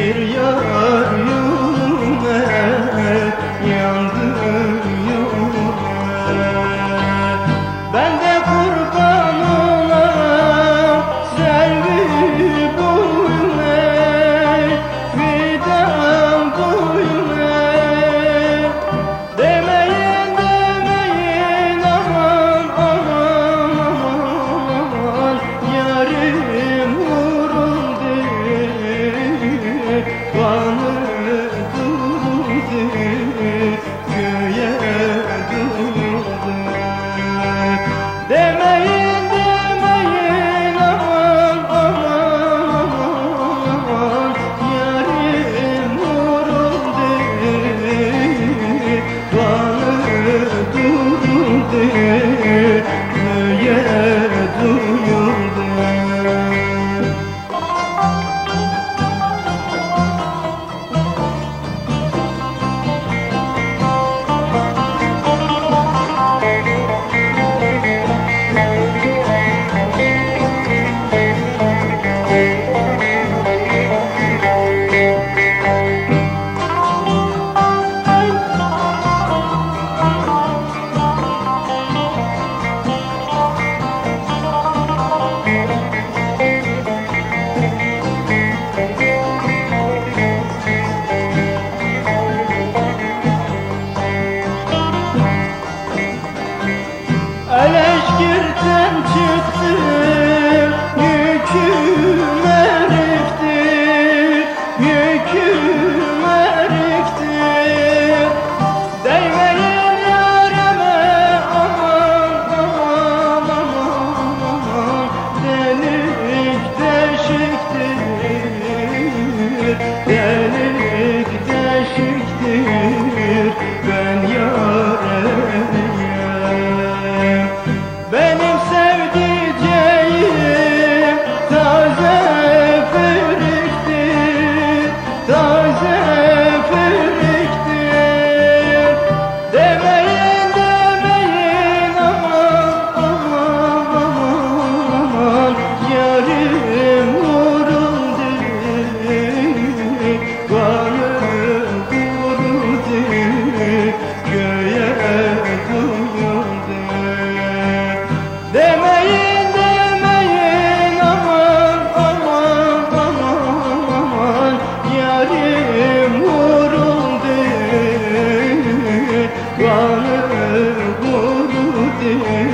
bir yar. yeah.